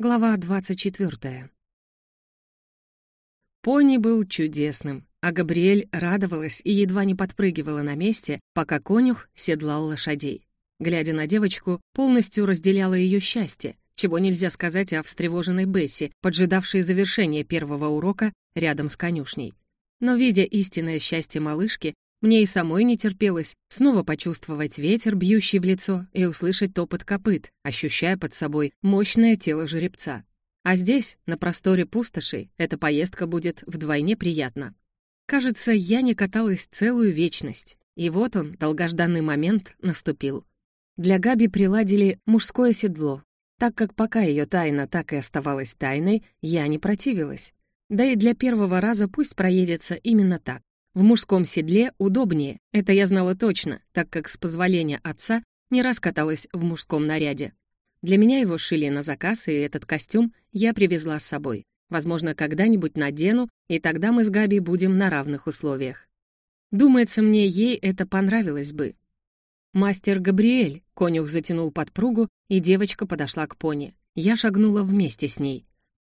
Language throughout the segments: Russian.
Глава 24. Пони был чудесным, а Габриэль радовалась и едва не подпрыгивала на месте, пока конюх седлал лошадей. Глядя на девочку, полностью разделяла ее счастье, чего нельзя сказать о встревоженной Бесси, поджидавшей завершения первого урока рядом с конюшней. Но, видя истинное счастье малышки, мне и самой не терпелось снова почувствовать ветер, бьющий в лицо, и услышать топот копыт, ощущая под собой мощное тело жеребца. А здесь, на просторе пустоши, эта поездка будет вдвойне приятна. Кажется, я не каталась целую вечность, и вот он, долгожданный момент, наступил. Для Габи приладили мужское седло, так как пока ее тайна так и оставалась тайной, я не противилась. Да и для первого раза пусть проедется именно так. В мужском седле удобнее, это я знала точно, так как с позволения отца не раз каталась в мужском наряде. Для меня его шили на заказ, и этот костюм я привезла с собой. Возможно, когда-нибудь надену, и тогда мы с Габи будем на равных условиях. Думается мне, ей это понравилось бы. «Мастер Габриэль», — конюх затянул подпругу, и девочка подошла к пони. Я шагнула вместе с ней.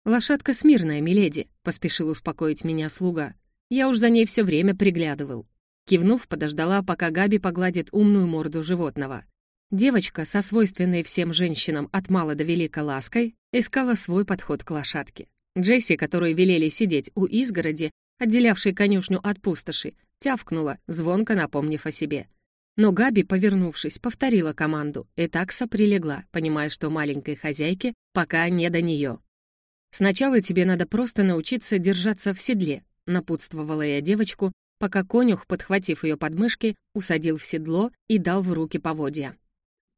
«Лошадка смирная, миледи», — поспешил успокоить меня слуга. Я уж за ней все время приглядывал. Кивнув, подождала, пока Габи погладит умную морду животного. Девочка, со свойственной всем женщинам от мала до велика лаской, искала свой подход к лошадке. Джесси, которой велели сидеть у изгороди, отделявшей конюшню от пустоши, тявкнула, звонко напомнив о себе. Но Габи, повернувшись, повторила команду, и такса прилегла, понимая, что маленькой хозяйке пока не до нее. «Сначала тебе надо просто научиться держаться в седле, напутствовала я девочку, пока конюх, подхватив ее подмышки, усадил в седло и дал в руки поводья.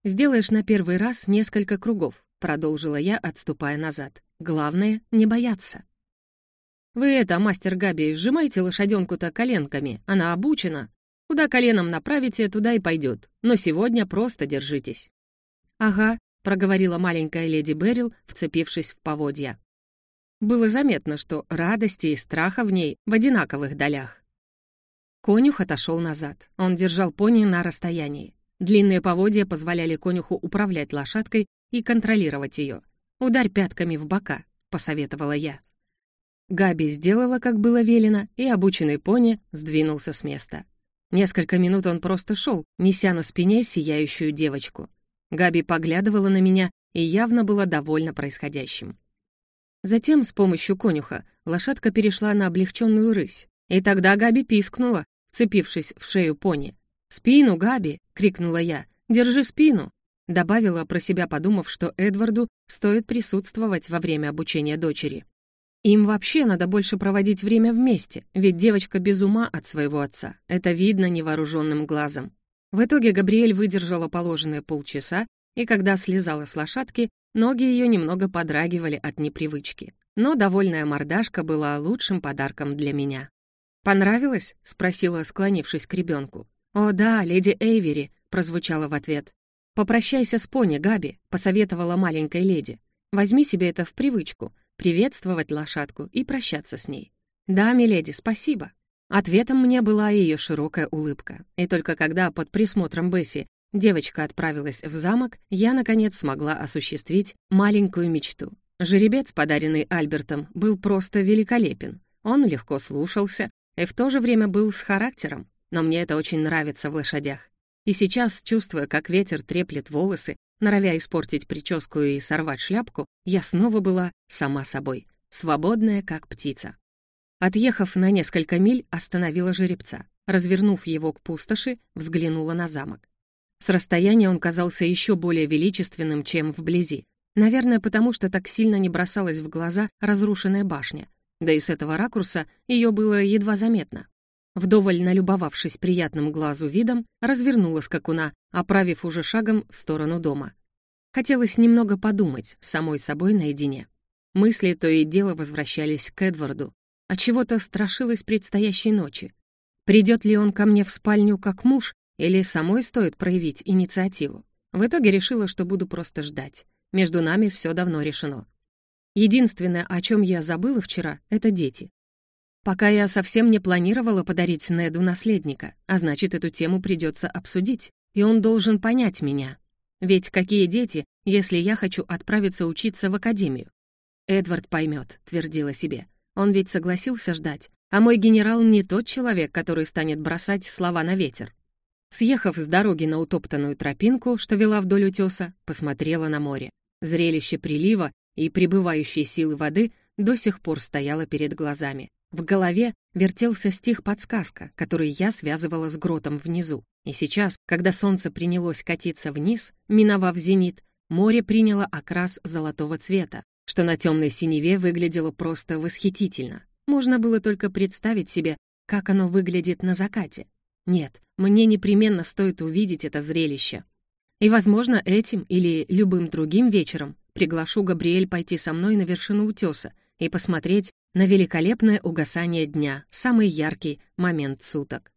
«Сделаешь на первый раз несколько кругов», — продолжила я, отступая назад. «Главное — не бояться». «Вы это, мастер Габи, сжимайте лошаденку-то коленками, она обучена. Куда коленом направите, туда и пойдет. Но сегодня просто держитесь». «Ага», — проговорила маленькая леди Берил, вцепившись в поводья. Было заметно, что радости и страха в ней в одинаковых долях. Конюх отошел назад. Он держал пони на расстоянии. Длинные поводья позволяли конюху управлять лошадкой и контролировать ее. «Ударь пятками в бока», — посоветовала я. Габи сделала, как было велено, и обученный пони сдвинулся с места. Несколько минут он просто шел, неся на спине сияющую девочку. Габи поглядывала на меня и явно была довольна происходящим. Затем, с помощью конюха, лошадка перешла на облегченную рысь. И тогда Габи пискнула, вцепившись в шею пони. «Спину, Габи!» — крикнула я. «Держи спину!» Добавила про себя, подумав, что Эдварду стоит присутствовать во время обучения дочери. Им вообще надо больше проводить время вместе, ведь девочка без ума от своего отца. Это видно невооруженным глазом. В итоге Габриэль выдержала положенные полчаса, и когда слезала с лошадки, Ноги ее немного подрагивали от непривычки, но довольная мордашка была лучшим подарком для меня. «Понравилось?» — спросила, склонившись к ребенку. «О да, леди Эйвери», — прозвучало в ответ. «Попрощайся с пони, Габи», — посоветовала маленькой леди. «Возьми себе это в привычку, приветствовать лошадку и прощаться с ней». «Да, миледи, спасибо». Ответом мне была ее широкая улыбка. И только когда под присмотром Бесси Девочка отправилась в замок, я, наконец, смогла осуществить маленькую мечту. Жеребец, подаренный Альбертом, был просто великолепен. Он легко слушался и в то же время был с характером, но мне это очень нравится в лошадях. И сейчас, чувствуя, как ветер треплет волосы, норовя испортить прическу и сорвать шляпку, я снова была сама собой, свободная, как птица. Отъехав на несколько миль, остановила жеребца. Развернув его к пустоши, взглянула на замок. С расстояния он казался еще более величественным, чем вблизи. Наверное, потому что так сильно не бросалась в глаза разрушенная башня. Да и с этого ракурса ее было едва заметно. Вдоволь налюбовавшись приятным глазу видом, развернула скакуна, оправив уже шагом в сторону дома. Хотелось немного подумать, самой собой наедине. Мысли то и дело возвращались к Эдварду. А чего-то страшилось предстоящей ночи. Придет ли он ко мне в спальню как муж или самой стоит проявить инициативу? В итоге решила, что буду просто ждать. Между нами все давно решено. Единственное, о чем я забыла вчера, это дети. Пока я совсем не планировала подарить Неду наследника, а значит, эту тему придется обсудить, и он должен понять меня. Ведь какие дети, если я хочу отправиться учиться в академию. «Эдвард поймет», — твердила себе. «Он ведь согласился ждать. А мой генерал не тот человек, который станет бросать слова на ветер». Съехав с дороги на утоптанную тропинку, что вела вдоль утеса, посмотрела на море. Зрелище прилива и прибывающей силы воды до сих пор стояло перед глазами. В голове вертелся стих-подсказка, который я связывала с гротом внизу. И сейчас, когда солнце принялось катиться вниз, миновав зенит, море приняло окрас золотого цвета, что на темной синеве выглядело просто восхитительно. Можно было только представить себе, как оно выглядит на закате. Нет, мне непременно стоит увидеть это зрелище. И, возможно, этим или любым другим вечером приглашу Габриэль пойти со мной на вершину утеса и посмотреть на великолепное угасание дня, самый яркий момент суток.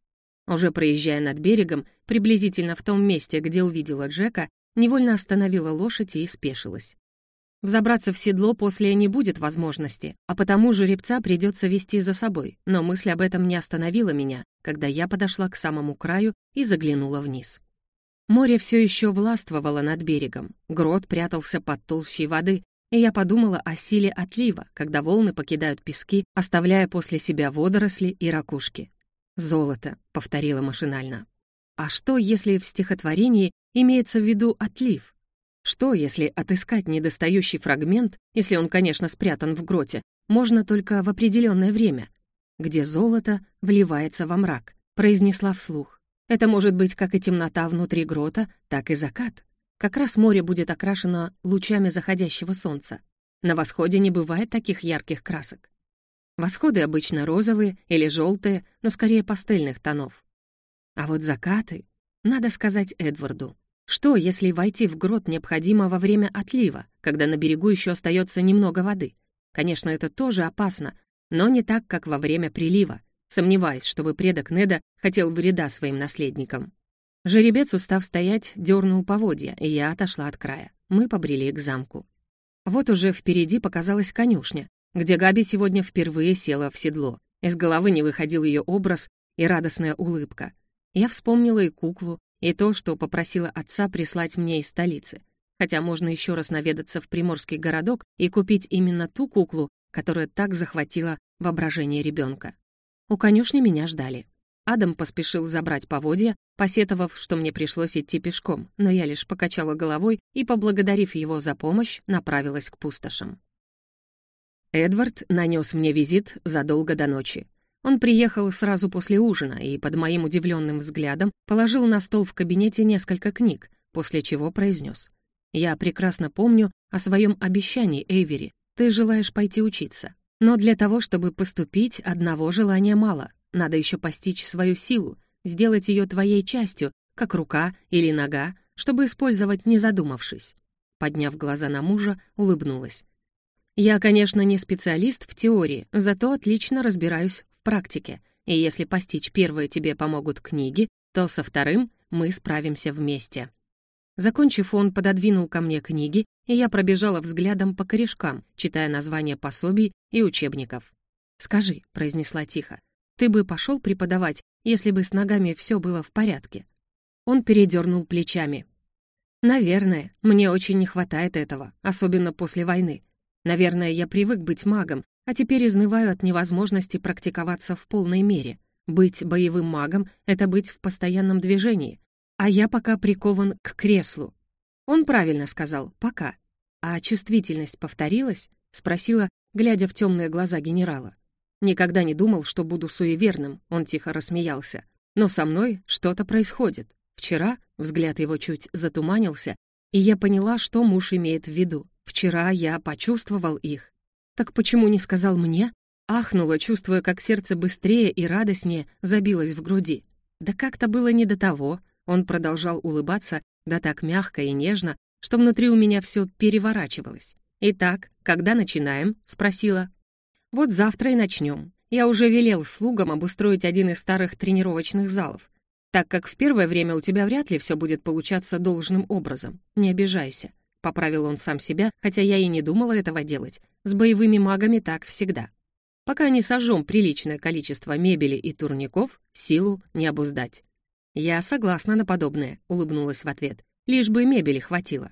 Уже проезжая над берегом, приблизительно в том месте, где увидела Джека, невольно остановила лошадь и спешилась. Взобраться в седло после не будет возможности, а потому жеребца придется вести за собой, но мысль об этом не остановила меня, когда я подошла к самому краю и заглянула вниз. Море все еще властвовало над берегом, грот прятался под толщей воды, и я подумала о силе отлива, когда волны покидают пески, оставляя после себя водоросли и ракушки. «Золото», — повторила машинально. А что, если в стихотворении имеется в виду отлив? Что, если отыскать недостающий фрагмент, если он, конечно, спрятан в гроте, можно только в определенное время, где золото вливается во мрак, произнесла вслух. Это может быть как и темнота внутри грота, так и закат. Как раз море будет окрашено лучами заходящего солнца. На восходе не бывает таких ярких красок. Восходы обычно розовые или желтые, но скорее пастельных тонов. А вот закаты, надо сказать Эдварду, что, если войти в грот необходимо во время отлива, когда на берегу еще остается немного воды? Конечно, это тоже опасно, но не так, как во время прилива. Сомневаюсь, чтобы предок Неда хотел вреда своим наследникам. Жеребец, устав стоять, дернул поводья, и я отошла от края. Мы побрели к замку. Вот уже впереди показалась конюшня, где Габи сегодня впервые села в седло. Из головы не выходил ее образ и радостная улыбка. Я вспомнила и куклу, и то, что попросила отца прислать мне из столицы. Хотя можно еще раз наведаться в приморский городок и купить именно ту куклу, которая так захватила воображение ребенка. У конюшни меня ждали. Адам поспешил забрать поводья, посетовав, что мне пришлось идти пешком, но я лишь покачала головой и, поблагодарив его за помощь, направилась к пустошам. Эдвард нанес мне визит задолго до ночи. Он приехал сразу после ужина и, под моим удивленным взглядом, положил на стол в кабинете несколько книг, после чего произнес. «Я прекрасно помню о своем обещании, Эйвери. Ты желаешь пойти учиться. Но для того, чтобы поступить, одного желания мало. Надо еще постичь свою силу, сделать ее твоей частью, как рука или нога, чтобы использовать, не задумавшись». Подняв глаза на мужа, улыбнулась. «Я, конечно, не специалист в теории, зато отлично разбираюсь практике, и если постичь первое тебе помогут книги, то со вторым мы справимся вместе. Закончив, он пододвинул ко мне книги, и я пробежала взглядом по корешкам, читая названия пособий и учебников. «Скажи», — произнесла тихо, — «ты бы пошел преподавать, если бы с ногами все было в порядке?» Он передернул плечами. «Наверное, мне очень не хватает этого, особенно после войны. Наверное, я привык быть магом, а теперь изнываю от невозможности практиковаться в полной мере. Быть боевым магом — это быть в постоянном движении, а я пока прикован к креслу. Он правильно сказал «пока». А чувствительность повторилась? Спросила, глядя в темные глаза генерала. Никогда не думал, что буду суеверным, он тихо рассмеялся. Но со мной что-то происходит. Вчера взгляд его чуть затуманился, и я поняла, что муж имеет в виду. Вчера я почувствовал их. «Так почему не сказал мне?» Ахнула, чувствуя, как сердце быстрее и радостнее забилось в груди. Да как-то было не до того. Он продолжал улыбаться, да так мягко и нежно, что внутри у меня все переворачивалось. «Итак, когда начинаем?» — спросила. «Вот завтра и начнем. Я уже велел слугам обустроить один из старых тренировочных залов, так как в первое время у тебя вряд ли все будет получаться должным образом. Не обижайся. Поправил он сам себя, хотя я и не думала этого делать. С боевыми магами так всегда. Пока не сожжем приличное количество мебели и турников, силу не обуздать. «Я согласна на подобное», — улыбнулась в ответ. «Лишь бы мебели хватило».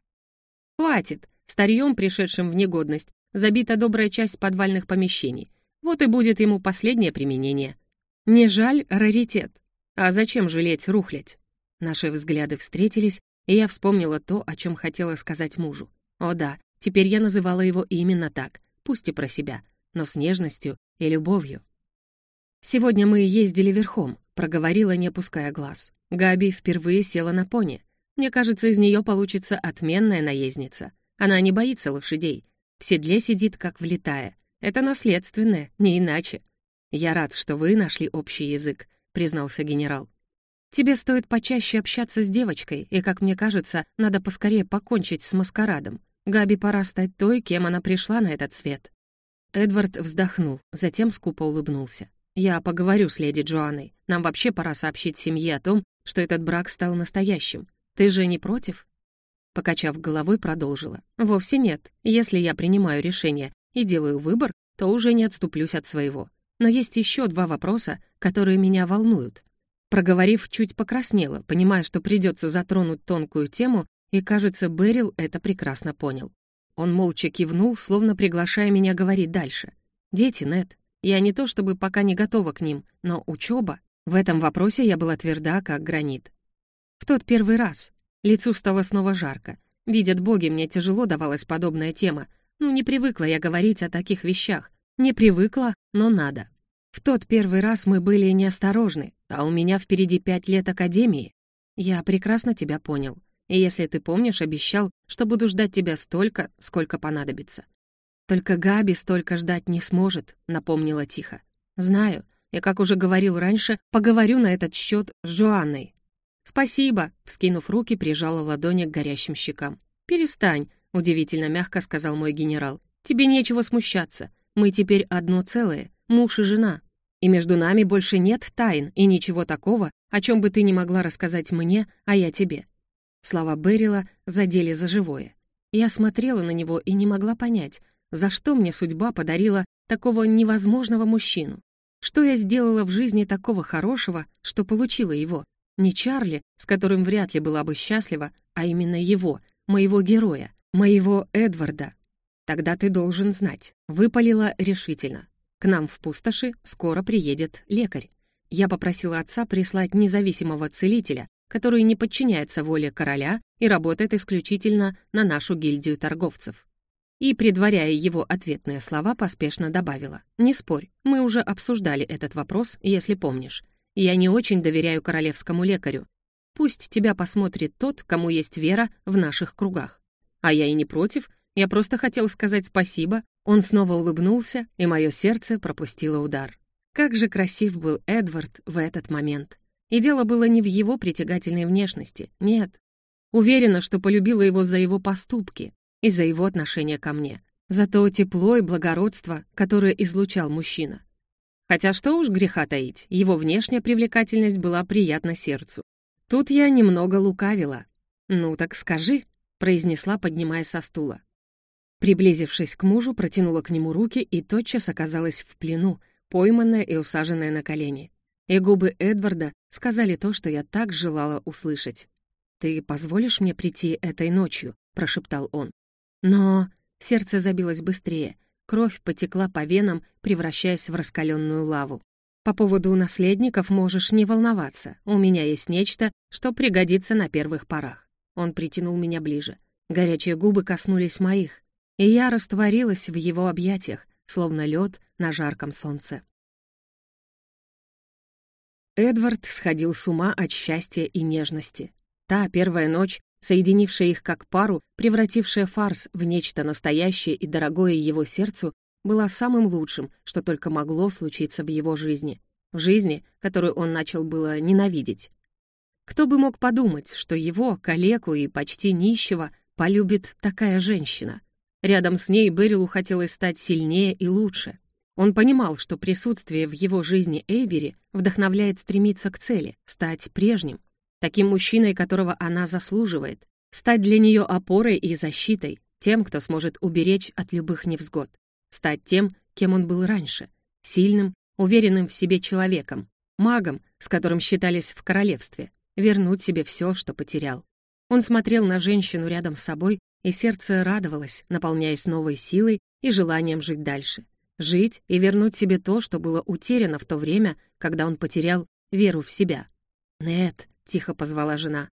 Хватит. Старьем, пришедшим в негодность, забита добрая часть подвальных помещений. Вот и будет ему последнее применение. Не жаль раритет. А зачем жалеть рухлядь? Наши взгляды встретились, и я вспомнила то, о чем хотела сказать мужу. О да, теперь я называла его именно так, пусть и про себя, но с нежностью и любовью. «Сегодня мы ездили верхом», — проговорила, не опуская глаз. Габи впервые села на пони. Мне кажется, из нее получится отменная наездница. Она не боится лошадей. В седле сидит, как влетая. Это наследственное, не иначе. «Я рад, что вы нашли общий язык», — признался генерал. «Тебе стоит почаще общаться с девочкой, и, как мне кажется, надо поскорее покончить с маскарадом. Габи пора стать той, кем она пришла на этот свет». Эдвард вздохнул, затем скупо улыбнулся. «Я поговорю с леди Джоанной. Нам вообще пора сообщить семье о том, что этот брак стал настоящим. Ты же не против?» Покачав головой, продолжила. «Вовсе нет. Если я принимаю решение и делаю выбор, то уже не отступлюсь от своего. Но есть еще два вопроса, которые меня волнуют». Проговорив, чуть покраснела, понимая, что придется затронуть тонкую тему, и, кажется, Берил это прекрасно понял. Он молча кивнул, словно приглашая меня говорить дальше. «Дети, Нет, я не то чтобы пока не готова к ним, но учеба. В этом вопросе я была тверда, как гранит. В тот первый раз. Лицу стало снова жарко. Видят боги, мне тяжело давалась подобная тема. Ну, не привыкла я говорить о таких вещах. Не привыкла, но надо. В тот первый раз мы были неосторожны, а у меня впереди пять лет академии. Я прекрасно тебя понял. И если ты помнишь, обещал, что буду ждать тебя столько, сколько понадобится. «Только Габи столько ждать не сможет», — напомнила тихо. «Знаю, и, как уже говорил раньше, поговорю на этот счет с Джоанной». «Спасибо», — вскинув руки, прижала ладони к горящим щекам. «Перестань», — удивительно мягко сказал мой генерал. «Тебе нечего смущаться. Мы теперь одно целое, муж и жена. И между нами больше нет тайн и ничего такого, о чем бы ты не могла рассказать мне, а я тебе». Слова Берила задели за живое. Я смотрела на него и не могла понять, за что мне судьба подарила такого невозможного мужчину? Что я сделала в жизни такого хорошего, что получила его? Не Чарли, с которым вряд ли была бы счастлива, а именно его, моего героя, моего Эдварда. Тогда ты должен знать. Выпалила решительно. К нам в пустоши скоро приедет лекарь. Я попросила отца прислать независимого целителя, который не подчиняется воле короля и работает исключительно на нашу гильдию торговцев и, предваряя его ответные слова, поспешно добавила. «Не спорь, мы уже обсуждали этот вопрос, если помнишь. Я не очень доверяю королевскому лекарю. Пусть тебя посмотрит тот, кому есть вера в наших кругах. А я и не против, я просто хотел сказать спасибо». Он снова улыбнулся, и мое сердце пропустило удар. Как же красив был Эдвард в этот момент. И дело было не в его притягательной внешности, нет. Уверена, что полюбила его за его поступки, и за его отношение ко мне, за то тепло и благородство, которое излучал мужчина. Хотя что уж греха таить, его внешняя привлекательность была приятна сердцу. Тут я немного лукавила. «Ну так скажи», — произнесла, поднимаясь со стула. Приблизившись к мужу, протянула к нему руки и тотчас оказалась в плену, пойманная и усаженная на колени. И губы Эдварда сказали то, что я так желала услышать. «Ты позволишь мне прийти этой ночью?» — прошептал он. Но сердце забилось быстрее, кровь потекла по венам, превращаясь в раскаленную лаву. По поводу наследников можешь не волноваться. У меня есть нечто, что пригодится на первых порах. Он притянул меня ближе. Горячие губы коснулись моих, и я растворилась в его объятиях, словно лед на жарком солнце. Эдвард сходил с ума от счастья и нежности. Та первая ночь соединившая их как пару, превратившая фарс в нечто настоящее и дорогое его сердцу, была самым лучшим, что только могло случиться в его жизни. В жизни, которую он начал было ненавидеть. Кто бы мог подумать, что его, калеку и почти нищего, полюбит такая женщина? Рядом с ней Берилу хотелось стать сильнее и лучше. Он понимал, что присутствие в его жизни Эйбери вдохновляет стремиться к цели, стать прежним, таким мужчиной, которого она заслуживает, стать для нее опорой и защитой, тем, кто сможет уберечь от любых невзгод, стать тем, кем он был раньше, сильным, уверенным в себе человеком, магом, с которым считались в королевстве, вернуть себе все, что потерял. Он смотрел на женщину рядом с собой, и сердце радовалось, наполняясь новой силой и желанием жить дальше. Жить и вернуть себе то, что было утеряно в то время, когда он потерял веру в себя. «Нет», — тихо позвала жена.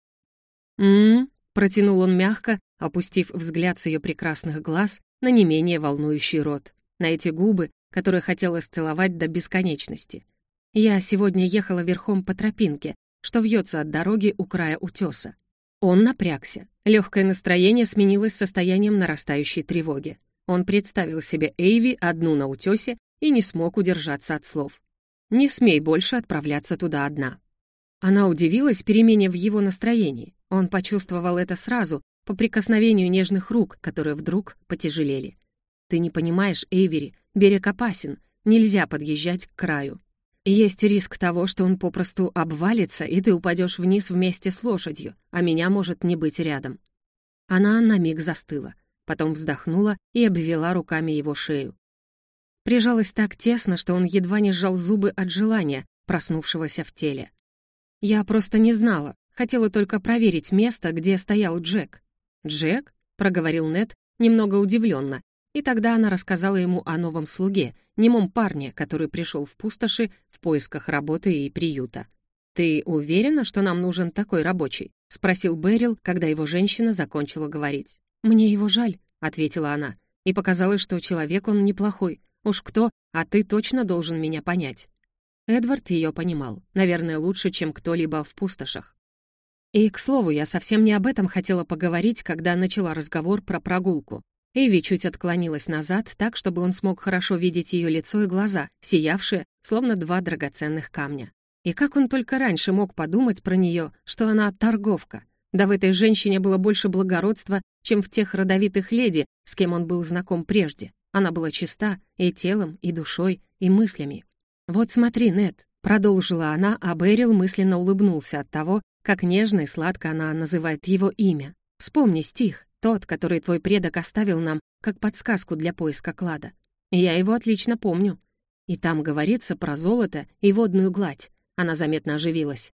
«М-м-м», протянул он мягко, опустив взгляд с ее прекрасных глаз на не менее волнующий рот, на эти губы, которые хотелось целовать до бесконечности. Я сегодня ехала верхом по тропинке, что вьется от дороги у края утеса. Он напрягся. Легкое настроение сменилось состоянием нарастающей тревоги. Он представил себе Эйви одну на утесе и не смог удержаться от слов. «Не смей больше отправляться туда одна». Она удивилась перемене в его настроении. Он почувствовал это сразу, по прикосновению нежных рук, которые вдруг потяжелели. «Ты не понимаешь, Эйвери, берег опасен, нельзя подъезжать к краю. Есть риск того, что он попросту обвалится, и ты упадешь вниз вместе с лошадью, а меня может не быть рядом». Она на миг застыла потом вздохнула и обвела руками его шею. Прижалась так тесно, что он едва не сжал зубы от желания, проснувшегося в теле. «Я просто не знала, хотела только проверить место, где стоял Джек». «Джек?» — проговорил Нед, немного удивленно, и тогда она рассказала ему о новом слуге, немом парне, который пришел в пустоши в поисках работы и приюта. «Ты уверена, что нам нужен такой рабочий?» — спросил Берил, когда его женщина закончила говорить. «Мне его жаль», — ответила она, и показалось, что человек он неплохой. Уж кто, а ты точно должен меня понять. Эдвард ее понимал, наверное, лучше, чем кто-либо в пустошах. И, к слову, я совсем не об этом хотела поговорить, когда начала разговор про прогулку. Эйви чуть отклонилась назад, так, чтобы он смог хорошо видеть ее лицо и глаза, сиявшие, словно два драгоценных камня. И как он только раньше мог подумать про нее, что она торговка, да в этой женщине было больше благородства, чем в тех родовитых леди, с кем он был знаком прежде. Она была чиста и телом, и душой, и мыслями. «Вот смотри, Нет, продолжила она, а Берил мысленно улыбнулся от того, как нежно и сладко она называет его имя. «Вспомни стих, тот, который твой предок оставил нам, как подсказку для поиска клада. Я его отлично помню. И там говорится про золото и водную гладь». Она заметно оживилась.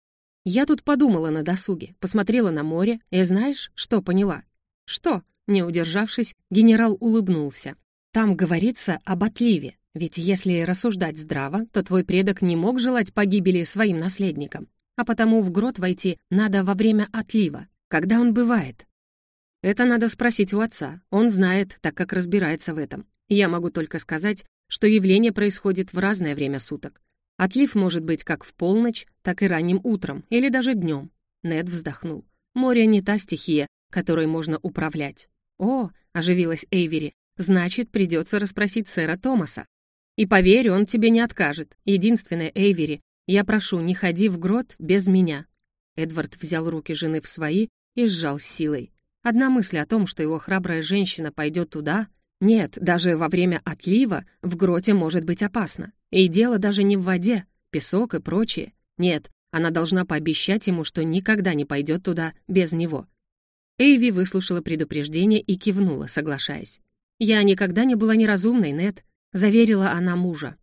Я тут подумала на досуге, посмотрела на море, и знаешь, что поняла? Что? Не удержавшись, генерал улыбнулся. Там говорится об отливе, ведь если рассуждать здраво, то твой предок не мог желать погибели своим наследникам, а потому в грот войти надо во время отлива, когда он бывает. Это надо спросить у отца, он знает, так как разбирается в этом. Я могу только сказать, что явление происходит в разное время суток, Отлив может быть как в полночь, так и ранним утром, или даже днем. Нед вздохнул. Море не та стихия, которой можно управлять. «О!» — оживилась Эйвери. «Значит, придется расспросить сэра Томаса. И поверь, он тебе не откажет. Единственное, Эйвери, я прошу, не ходи в грот без меня». Эдвард взял руки жены в свои и сжал силой. Одна мысль о том, что его храбрая женщина пойдет туда... Нет, даже во время отлива в гроте может быть опасно. И дело даже не в воде, песок и прочее. Нет, она должна пообещать ему, что никогда не пойдет туда без него. Эйви выслушала предупреждение и кивнула, соглашаясь. «Я никогда не была неразумной, Нет, заверила она мужа.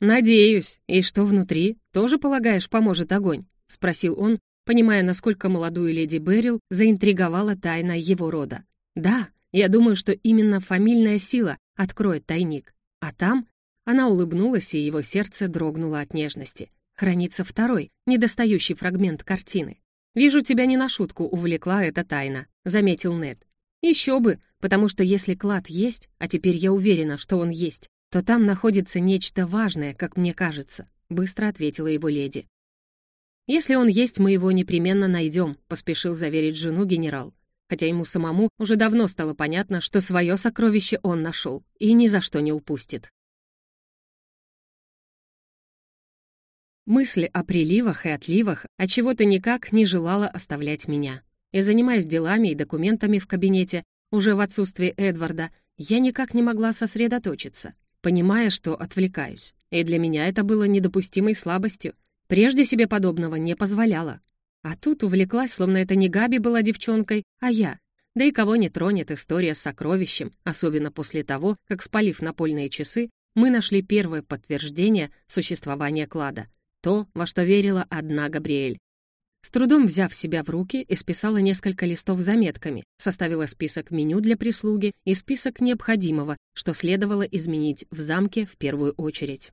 «Надеюсь. И что внутри? Тоже, полагаешь, поможет огонь?» — спросил он, понимая, насколько молодую леди Беррил заинтриговала тайна его рода. «Да, я думаю, что именно фамильная сила откроет тайник. А там она улыбнулась, и его сердце дрогнуло от нежности. Хранится второй, недостающий фрагмент картины. «Вижу, тебя не на шутку увлекла эта тайна», — заметил Нед. «Еще бы, потому что если клад есть, а теперь я уверена, что он есть, то там находится нечто важное, как мне кажется», — быстро ответила его леди. «Если он есть, мы его непременно найдем», — поспешил заверить жену генерал. Хотя ему самому уже давно стало понятно, что свое сокровище он нашел и ни за что не упустит. Мысли о приливах и отливах от чего то никак не желала оставлять меня. И занимаясь делами и документами в кабинете, уже в отсутствие Эдварда, я никак не могла сосредоточиться, понимая, что отвлекаюсь. И для меня это было недопустимой слабостью. Прежде себе подобного не позволяла. А тут увлеклась, словно это не Габи была девчонкой, а я. Да и кого не тронет история с сокровищем, особенно после того, как, спалив напольные часы, мы нашли первое подтверждение существования клада — то, во что верила одна Габриэль. С трудом взяв себя в руки, исписала несколько листов заметками, составила список меню для прислуги и список необходимого, что следовало изменить в замке в первую очередь.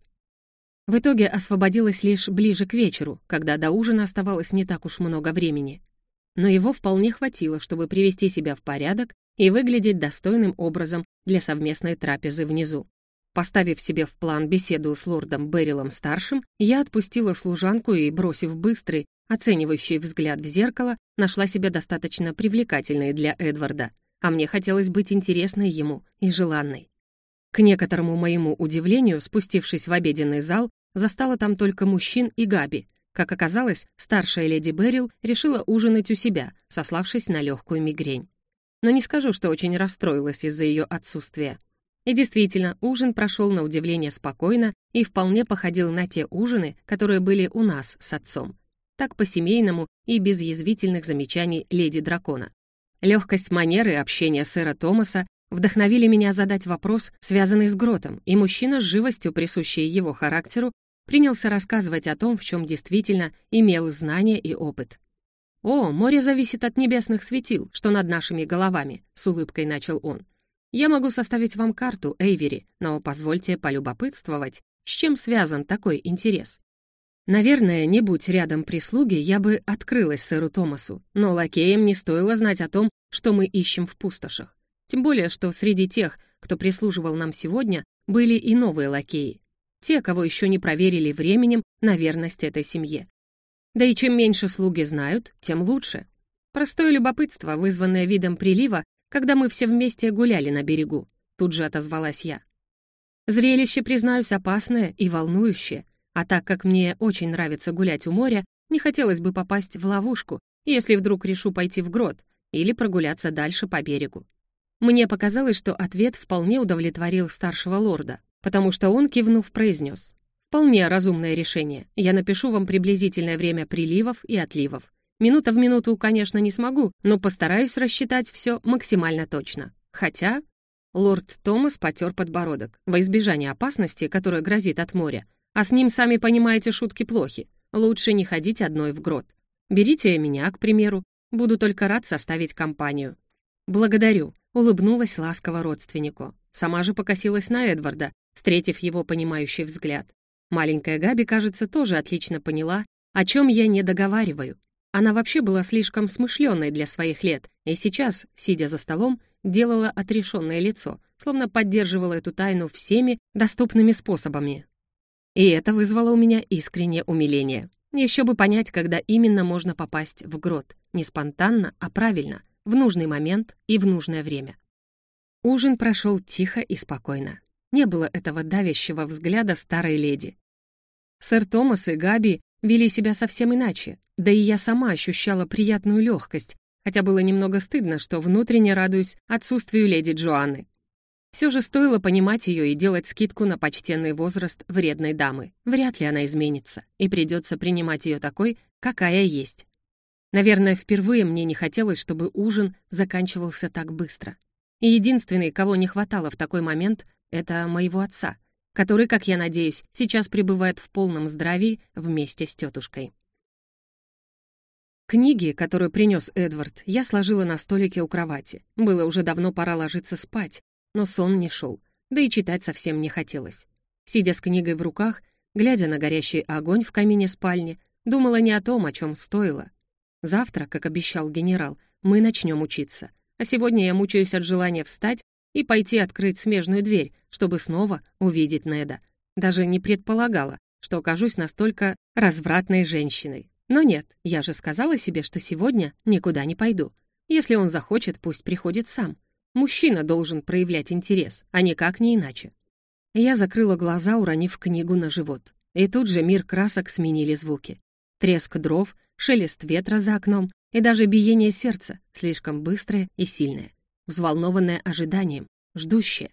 В итоге освободилась лишь ближе к вечеру, когда до ужина оставалось не так уж много времени. Но его вполне хватило, чтобы привести себя в порядок и выглядеть достойным образом для совместной трапезы внизу. Поставив себе в план беседу с лордом Берилом-старшим, я отпустила служанку и, бросив быстрый, оценивающий взгляд в зеркало, нашла себя достаточно привлекательной для Эдварда, а мне хотелось быть интересной ему и желанной. К некоторому моему удивлению, спустившись в обеденный зал, застала там только мужчин и Габи. Как оказалось, старшая леди Берил решила ужинать у себя, сославшись на легкую мигрень. Но не скажу, что очень расстроилась из-за ее отсутствия. И действительно, ужин прошел на удивление спокойно и вполне походил на те ужины, которые были у нас с отцом. Так по-семейному и без язвительных замечаний леди дракона. Легкость манеры общения сэра Томаса вдохновили меня задать вопрос, связанный с гротом, и мужчина с живостью, присущей его характеру, принялся рассказывать о том, в чем действительно имел знания и опыт. «О, море зависит от небесных светил, что над нашими головами», — с улыбкой начал он. Я могу составить вам карту, Эйвери, но позвольте полюбопытствовать, с чем связан такой интерес. Наверное, не будь рядом прислуги, я бы открылась сэру Томасу, но лакеям не стоило знать о том, что мы ищем в пустошах. Тем более, что среди тех, кто прислуживал нам сегодня, были и новые лакеи. Те, кого еще не проверили временем на верность этой семье. Да и чем меньше слуги знают, тем лучше. Простое любопытство, вызванное видом прилива, когда мы все вместе гуляли на берегу», — тут же отозвалась я. Зрелище, признаюсь, опасное и волнующее, а так как мне очень нравится гулять у моря, не хотелось бы попасть в ловушку, если вдруг решу пойти в грот или прогуляться дальше по берегу. Мне показалось, что ответ вполне удовлетворил старшего лорда, потому что он, кивнув, произнес. «Вполне разумное решение. Я напишу вам приблизительное время приливов и отливов. Минута в минуту, конечно, не смогу, но постараюсь рассчитать все максимально точно. Хотя... Лорд Томас потер подбородок, во избежание опасности, которая грозит от моря. А с ним, сами понимаете, шутки плохи. Лучше не ходить одной в грот. Берите меня, к примеру. Буду только рад составить компанию. Благодарю, улыбнулась ласково родственнику. Сама же покосилась на Эдварда, встретив его понимающий взгляд. Маленькая Габи, кажется, тоже отлично поняла, о чем я не договариваю. Она вообще была слишком смышленной для своих лет, и сейчас, сидя за столом, делала отрешенное лицо, словно поддерживала эту тайну всеми доступными способами. И это вызвало у меня искреннее умиление. Еще бы понять, когда именно можно попасть в грот. Не спонтанно, а правильно, в нужный момент и в нужное время. Ужин прошел тихо и спокойно. Не было этого давящего взгляда старой леди. Сэр Томас и Габи вели себя совсем иначе, да и я сама ощущала приятную легкость, хотя было немного стыдно, что внутренне радуюсь отсутствию леди Джоанны. Все же стоило понимать ее и делать скидку на почтенный возраст вредной дамы. Вряд ли она изменится, и придется принимать ее такой, какая есть. Наверное, впервые мне не хотелось, чтобы ужин заканчивался так быстро. И единственный, кого не хватало в такой момент, это моего отца, который, как я надеюсь, сейчас пребывает в полном здравии вместе с тетушкой. Книги, которую принес Эдвард, я сложила на столике у кровати. Было уже давно пора ложиться спать, но сон не шел, да и читать совсем не хотелось. Сидя с книгой в руках, глядя на горящий огонь в камине спальни, думала не о том, о чем стоило. Завтра, как обещал генерал, мы начнем учиться. А сегодня я мучаюсь от желания встать и пойти открыть смежную дверь, чтобы снова увидеть Неда. Даже не предполагала, что окажусь настолько развратной женщиной. Но нет, я же сказала себе, что сегодня никуда не пойду. Если он захочет, пусть приходит сам. Мужчина должен проявлять интерес, а никак не иначе. Я закрыла глаза, уронив книгу на живот. И тут же мир красок сменили звуки. Треск дров, шелест ветра за окном и даже биение сердца, слишком быстрое и сильное, взволнованное ожиданием, ждущее.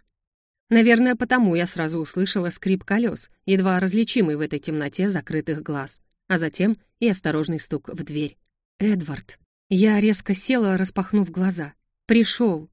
Наверное, потому я сразу услышала скрип колес, едва различимый в этой темноте закрытых глаз а затем и осторожный стук в дверь. «Эдвард!» Я резко села, распахнув глаза. «Пришел!»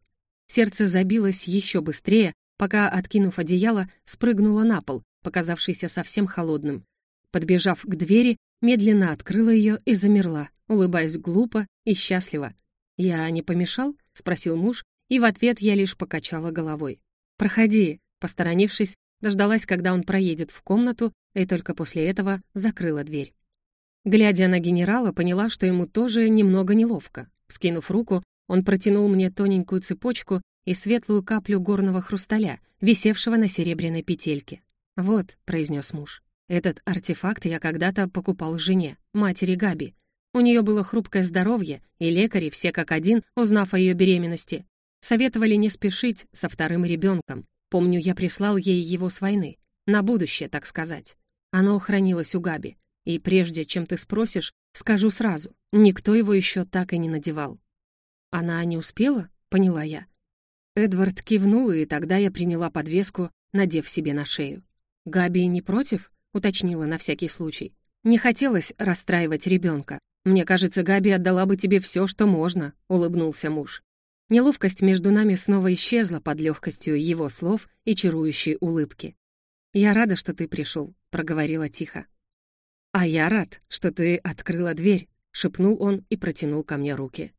Сердце забилось еще быстрее, пока, откинув одеяло, спрыгнула на пол, показавшийся совсем холодным. Подбежав к двери, медленно открыла ее и замерла, улыбаясь глупо и счастливо. «Я не помешал?» — спросил муж, и в ответ я лишь покачала головой. «Проходи», — посторонившись, дождалась, когда он проедет в комнату, и только после этого закрыла дверь. Глядя на генерала, поняла, что ему тоже немного неловко. Скинув руку, он протянул мне тоненькую цепочку и светлую каплю горного хрусталя, висевшего на серебряной петельке. «Вот», — произнес муж, — «этот артефакт я когда-то покупал жене, матери Габи. У нее было хрупкое здоровье, и лекари, все как один, узнав о ее беременности, советовали не спешить со вторым ребенком. Помню, я прислал ей его с войны, на будущее, так сказать. Оно хранилось у Габи, и прежде чем ты спросишь, скажу сразу, никто его еще так и не надевал». «Она не успела?» — поняла я. Эдвард кивнул, и тогда я приняла подвеску, надев себе на шею. «Габи не против?» — уточнила на всякий случай. «Не хотелось расстраивать ребенка. Мне кажется, Габи отдала бы тебе все, что можно», — улыбнулся муж. Неловкость между нами снова исчезла под легкостью его слов и чарующей улыбки. «Я рада, что ты пришел», — проговорила тихо. «А я рад, что ты открыла дверь», — шепнул он и протянул ко мне руки.